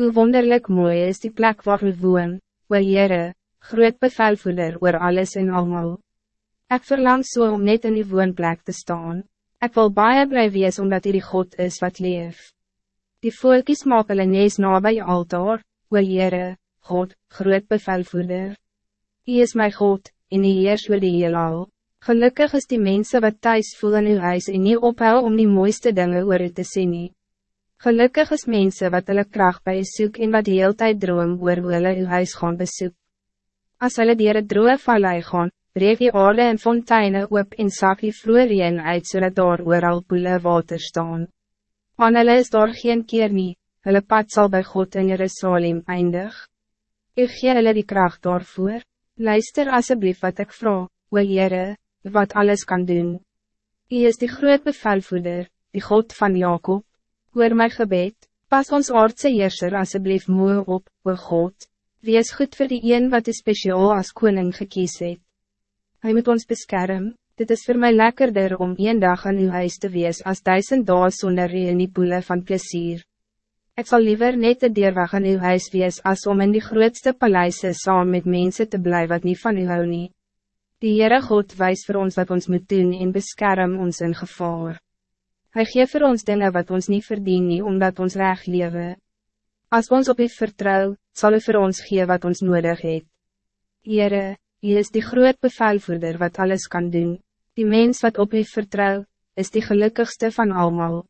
Hoe wonderlijk mooi is die plek waar we woon, o Heere, groot bevelvoerder oor alles en allemaal. Ik verlang so om net in die woonplek te staan. Ik wil baie bly wees omdat hy die God is wat leef. Die volkies maak hulle nees na by je altaar, o Heere, God, groot bevelvoerder. Hy is my God, en hy heers oor die heelal. Gelukkig is die mensen wat thuis voel in uw huis en nie ophou om die mooiste dingen oor u te sien nie. Gelukkig is mensen wat hulle kracht bij u soek en wat heel tijd droom oor hoe hulle uw huis gaan besoek. As hulle dier het droe vallei gaan, breek die aarde en fonteine op en sak die vloerien uit so daar ooral poele water staan. Aan hulle is daar geen keer nie, hulle pad zal bij God in Jerusalem eindig. Ik gee hulle die kracht daarvoor, luister alsjeblieft wat ik vraag, o Heere, wat alles kan doen. Hij is die groot bevelvoerder, die God van Jacob. Hoor my gebed, pas ons aardse heerser asseblief moe op, o God, wees goed voor die een wat is speciaal als koning gekies het. Hy moet ons beschermen. dit is voor mij lekkerder om een dag aan uw huis te wees als duizend dagen zonder in die boele van plezier. Ik zal liever net de deurweg aan uw huis wees als om in die grootste paleise saam met mensen te blijven wat niet van u hou nie. Die Heere God wijst voor ons wat ons moet doen en beskerm ons in gevaar. Hij geeft voor ons dingen wat ons niet verdien nie, omdat ons recht leven. Als ons op u vertrouw, zal u voor ons geven wat ons nodig heeft. Heere, u is die groot bevelvoerder wat alles kan doen. Die mens wat op u vertrouw, is die gelukkigste van allemaal.